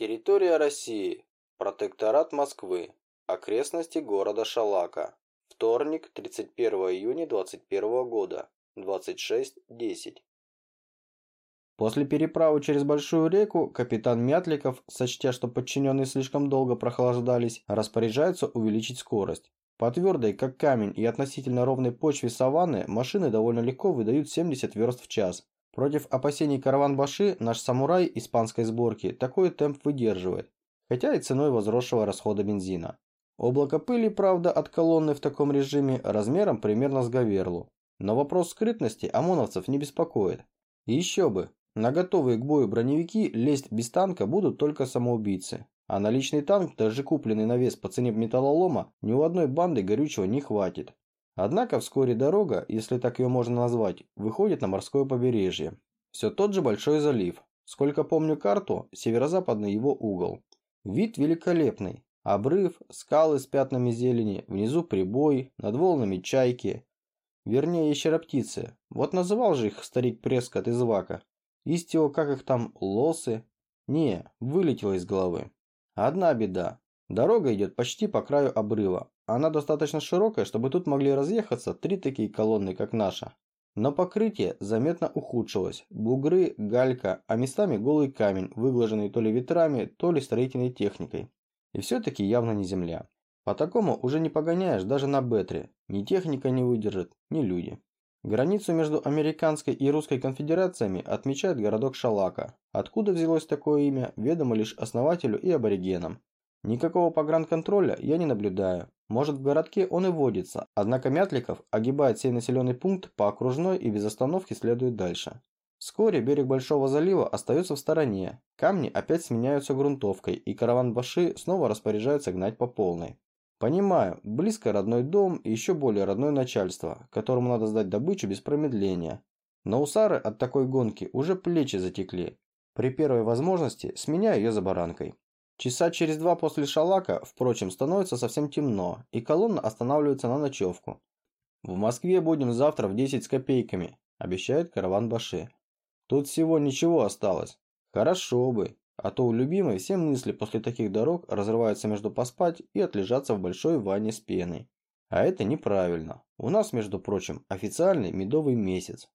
Территория России. Протекторат Москвы. Окрестности города Шалака. Вторник, 31 июня 2021 года. 26.10. После переправы через большую реку капитан Мятликов, сочтя, что подчиненные слишком долго прохлаждались, распоряжается увеличить скорость. По твердой, как камень, и относительно ровной почве саванны машины довольно легко выдают 70 верст в час. Против опасений караван-баши наш самурай испанской сборки такой темп выдерживает, хотя и ценой возросшего расхода бензина. Облако пыли, правда, от колонны в таком режиме размером примерно с Гаверлу. Но вопрос скрытности ОМОНовцев не беспокоит. И еще бы, на готовые к бою броневики лезть без танка будут только самоубийцы. А на личный танк, даже купленный на вес по цене металлолома, ни у одной банды горючего не хватит. Однако вскоре дорога, если так ее можно назвать, выходит на морское побережье. Все тот же Большой залив. Сколько помню карту, северо-западный его угол. Вид великолепный. Обрыв, скалы с пятнами зелени, внизу прибой, над волнами чайки. Вернее, ящероптицы. Вот называл же их старик Прескот из Вака. Истио, как их там, лосы? Не, вылетело из головы. Одна беда. Дорога идет почти по краю обрыва. Она достаточно широкая, чтобы тут могли разъехаться три такие колонны, как наша. Но покрытие заметно ухудшилось. Бугры, галька, а местами голый камень, выглаженный то ли ветрами, то ли строительной техникой. И все-таки явно не земля. По такому уже не погоняешь даже на Бетре. Ни техника не выдержит, ни люди. Границу между Американской и Русской конфедерациями отмечает городок Шалака. Откуда взялось такое имя, ведомо лишь основателю и аборигенам. Никакого погранконтроля я не наблюдаю. Может в городке он и водится, однако Мятликов огибает сей населенный пункт по окружной и без остановки следует дальше. Вскоре берег Большого залива остается в стороне, камни опять сменяются грунтовкой и караван Баши снова распоряжается гнать по полной. Понимаю, близко родной дом и еще более родное начальство, которому надо сдать добычу без промедления. Но у Сары от такой гонки уже плечи затекли. При первой возможности сменяю ее за баранкой. Часа через два после шалака, впрочем, становится совсем темно, и колонна останавливается на ночевку. «В Москве будем завтра в 10 с копейками», – обещает караван Баши. «Тут всего ничего осталось. Хорошо бы, а то у любимой все мысли после таких дорог разрываются между поспать и отлежаться в большой ванне с пеной. А это неправильно. У нас, между прочим, официальный медовый месяц.